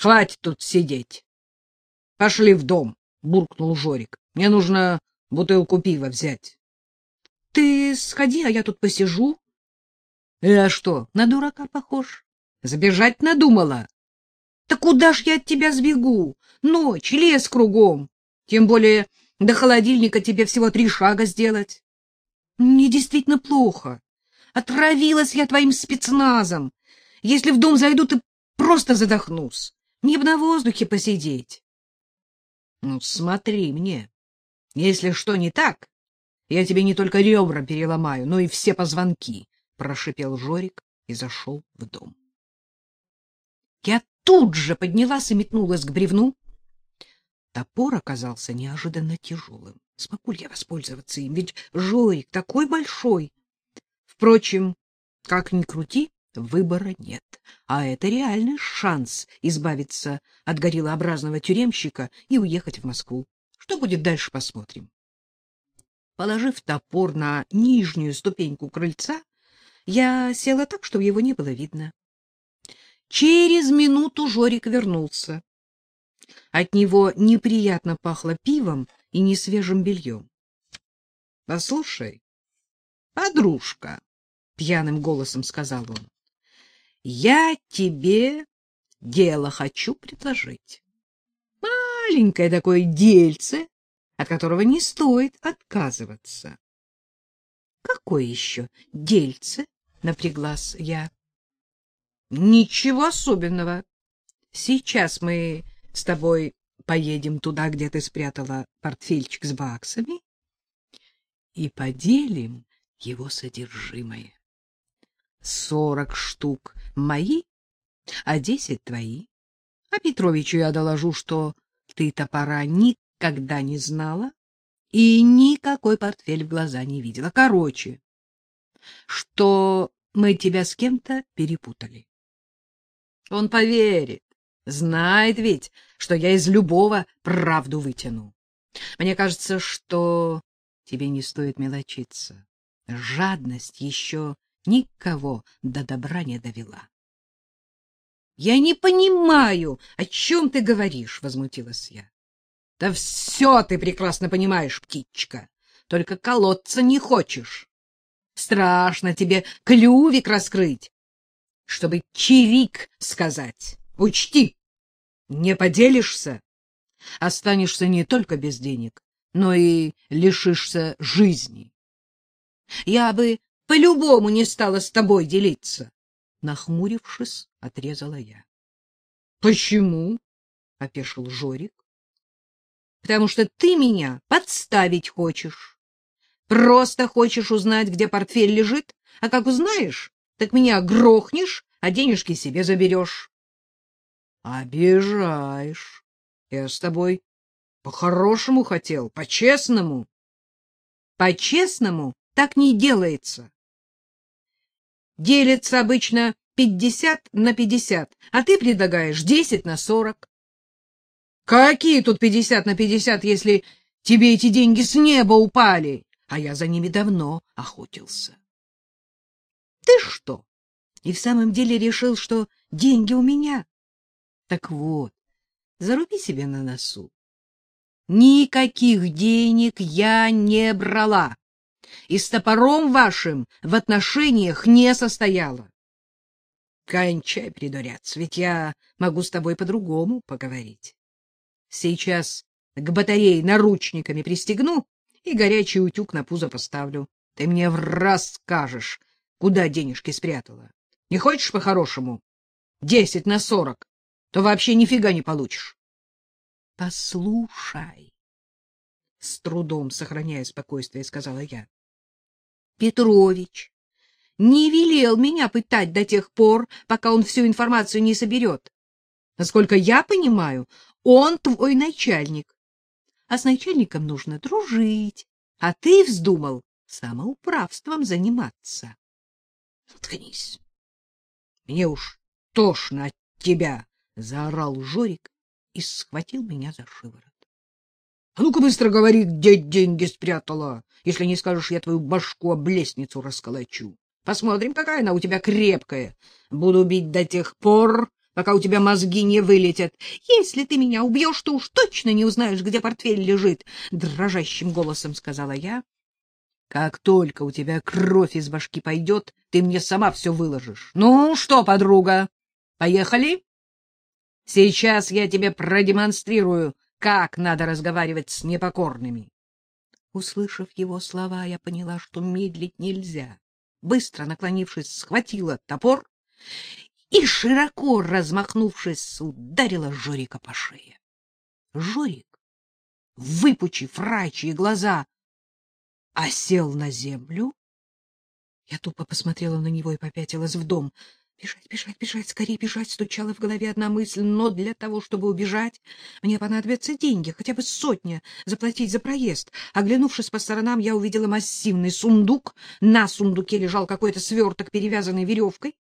Хватит тут сидеть. Пошли в дом, буркнул Жорик. Мне нужно бутылку пива взять. Ты сходи, а я тут посижу. А что, на дурака похож? Забежать надумала. Да куда ж я от тебя сбегу? Ночь, лес кругом. Тем более до холодильника тебе всего три шага сделать. Мне действительно плохо. Отравилась я твоим спецназом. Если в дом зайду, ты просто задохнусь. Мне бы на воздухе посидеть. Ну, смотри мне. Если что не так, я тебе не только ребра переломаю, но и все позвонки, — прошипел Жорик и зашел в дом. Я тут же поднялась и метнулась к бревну. Топор оказался неожиданно тяжелым. Смогу ли я воспользоваться им? Ведь Жорик такой большой. Впрочем, как ни крути, выбора нет. А это реальный шанс избавиться от гориллообразного тюремщика и уехать в Москву. Что будет дальше, посмотрим. Положив топор на нижнюю ступеньку крыльца, я села так, чтобы его не было видно. Через минуту Жорик вернулся. От него неприятно пахло пивом и несвежим бельем. — Послушай, подружка, — пьяным голосом сказал он, — я тебе дело хочу предложить. Маленькое такое дельце, от которого не стоит отказываться. — Какое еще дельце? — напряглась я. Ничего особенного. Сейчас мы с тобой поедем туда, где ты спрятала портфельчик с баксами, и поделим его содержимое. Сорок штук мои, а десять твои. А Петровичу я доложу, что ты топора никогда не знала и никакой портфель в глаза не видела. Короче, что мы тебя с кем-то перепутали. Он поверит. Знает ведь, что я из любого правду вытяну. Мне кажется, что тебе не стоит мелочиться. Жадность еще никого до добра не довела. — Я не понимаю, о чем ты говоришь, — возмутилась я. — Да все ты прекрасно понимаешь, птичка, только колоться не хочешь. Страшно тебе клювик раскрыть, чтобы чирик сказать. Учти, не поделишься, останешься не только без денег, но и лишишься жизни. Я бы по-любому не стала с тобой делиться, нахмурившись, отрезала я. Почему? опешил Жорик. Потому что ты меня подставить хочешь. Просто хочешь узнать, где портфель лежит, а как узнаешь, так меня грохнешь, а денежки себе заберешь. — Обижаешь. Я с тобой по-хорошему хотел, по-честному. — По-честному так не делается. Делится обычно пятьдесят на пятьдесят, а ты предлагаешь десять на сорок. Какие тут пятьдесят на пятьдесят, если тебе эти деньги с неба упали, а я за ними давно охотился? Ты что, и в самом деле решил, что деньги у меня? Так вот, заруби себе на носу. Никаких денег я не брала и с топором вашим в отношениях не состояла. Кончай придуряться, ведь я могу с тобой по-другому поговорить. Сейчас к батарее наручниками пристегну и горячий утюг на пузо поставлю. Ты мне в раз скажешь, куда денежки спрятала. Не хочешь по-хорошему? Десять на сорок, то вообще нифига не получишь. Послушай, с трудом сохраняя спокойствие, сказала я. Петрович не велел меня пытать до тех пор, пока он всю информацию не соберет. Насколько я понимаю, он твой начальник. А с начальником нужно дружить, а ты вздумал самоуправством заниматься. Заткнись. Мне уж тошно от тебя, заорал Жорик и схватил меня за шиворот. Ну-ка быстро говори, где деньги спрятала. Если не скажешь, я твою башку об лестницу расколочу. Посмотрим, какая она у тебя крепкая. Буду бить до тех пор, пока у тебя мозги не вылетят. Если ты меня убьешь, то уж точно не узнаешь, где портфель лежит, — дрожащим голосом сказала я. — Как только у тебя кровь из башки пойдет, ты мне сама все выложишь. Ну что, подруга, поехали? Сейчас я тебе продемонстрирую, как надо разговаривать с непокорными. Услышав его слова, я поняла, что медлить нельзя. Быстро наклонившись, схватила топор и, широко размахнувшись, ударила Жорика по шее. Жорик, выпучив рачьи глаза, осел на землю. Я тупо посмотрела на него и попятилась в дом. Бежать, бежать, бежать, скорее бежать, стучала в голове одна мысль, но для того, чтобы убежать, мне понадобятся деньги, хотя бы сотня, заплатить за проезд. Оглянувшись по сторонам, я увидела массивный сундук. На сундуке лежал какой-то сверток, перевязанный веревкой.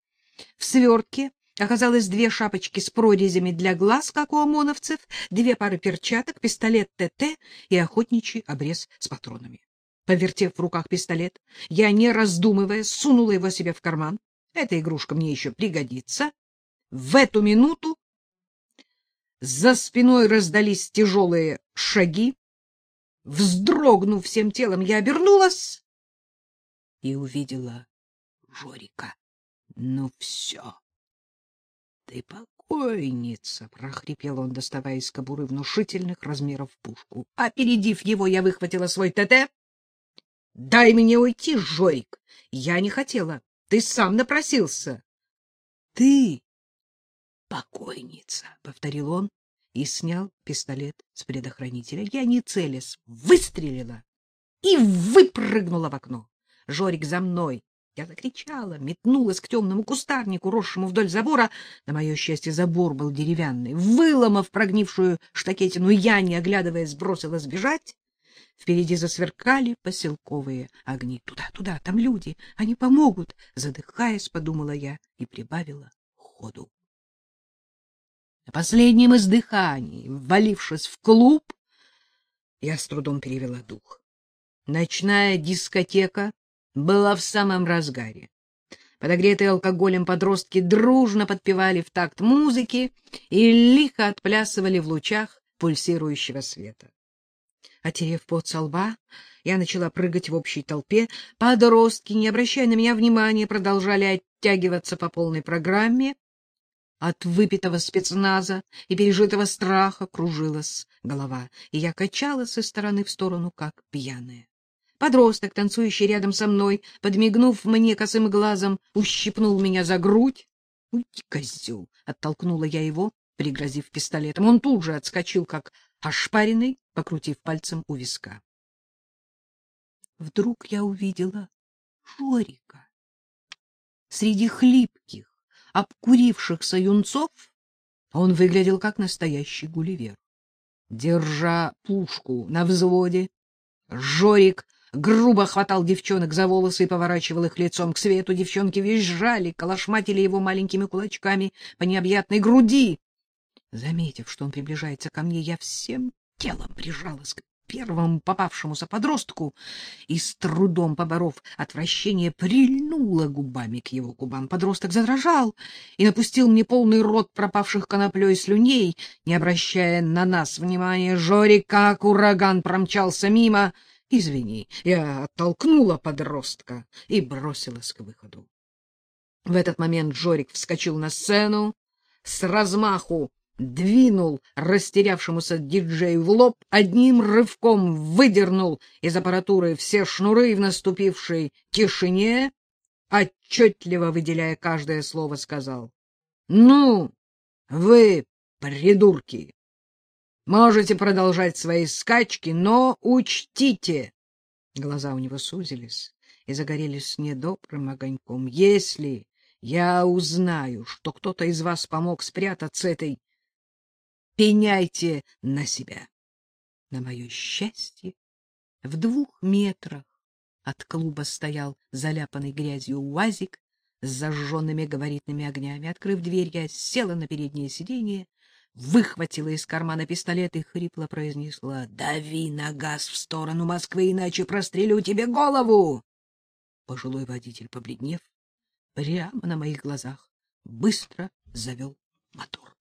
В свертке оказалось две шапочки с прорезями для глаз, как у ОМОНовцев, две пары перчаток, пистолет ТТ и охотничий обрез с патронами. Повертев в руках пистолет, я, не раздумывая, сунула его себе в карман. Эта игрушка мне еще пригодится. В эту минуту за спиной раздались тяжелые шаги. Вздрогнув всем телом, я обернулась и увидела Жорика. Ну все. Ты покойница, прохрипел он, доставая из кобуры внушительных размеров пушку. Опередив его, я выхватила свой ТТ. Дай мне уйти, Жорик. Я не хотела. Ты сам напросился. Ты покойница, повторил он и снял пистолет с предохранителя. Я не целясь выстрелила и выпрыгнула в окно. Жорик за мной. Я закричала, метнулась к темному кустарнику, росшему вдоль забора. На мое счастье, забор был деревянный. Выломав прогнившую штакетину, я, не оглядываясь, бросилась бежать. Впереди засверкали поселковые огни. Туда, туда, там люди, они помогут. Задыхаясь, подумала я и прибавила ходу. На последнем издыхании, ввалившись в клуб, я с трудом перевела дух. Ночная дискотека была в самом разгаре. Подогретые алкоголем подростки дружно подпевали в такт музыки и лихо отплясывали в лучах пульсирующего света. Отерев пот со лба, я начала прыгать в общей толпе. Подростки, не обращая на меня внимания, продолжали оттягиваться по полной программе. От выпитого спецназа и пережитого страха кружилась голова, и я качалась из стороны в сторону, как пьяная. Подросток, танцующий рядом со мной, подмигнув мне косым глазом, ущипнул меня за грудь. — Уйди, козел! — оттолкнула я его, пригрозив пистолетом. Он тут же отскочил, как ошпаренный, покрутив пальцем у виска. Вдруг я увидела Жорика. Среди хлипких, обкурившихся юнцов он выглядел как настоящий гулливер. Держа пушку на взводе, Жорик грубо хватал девчонок за волосы и поворачивал их лицом к свету. Девчонки визжали, колошматили его маленькими кулачками по необъятной груди. Заметив, что он приближается ко мне, я всем телом прижалась к первому попавшемуся подростку и, с трудом поборов отвращение, прильнула губами к его губам. Подросток задрожал и напустил мне полный рот пропавших коноплей слюней, не обращая на нас внимания. Жорик, как ураган, промчался мимо — Извини, я оттолкнула подростка и бросилась к выходу. В этот момент Жорик вскочил на сцену, с размаху двинул растерявшемуся диджею в лоб, одним рывком выдернул из аппаратуры все шнуры в наступившей тишине, отчетливо выделяя каждое слово, сказал. — Ну, вы, придурки, Можете продолжать свои скачки, но учтите. Глаза у него сузились и загорелись недобрым огоньком. Если я узнаю, что кто-то из вас помог спрятаться этой, пеняйте на себя. На мое счастье, в двух метрах от клуба стоял заляпанный грязью уазик с зажженными габаритными огнями. Открыв дверь, я села на переднее сиденье выхватила из кармана пистолет и хрипло произнесла «Дави на газ в сторону Москвы, иначе прострелю тебе голову!» Пожилой водитель, побледнев, прямо на моих глазах, быстро завел мотор.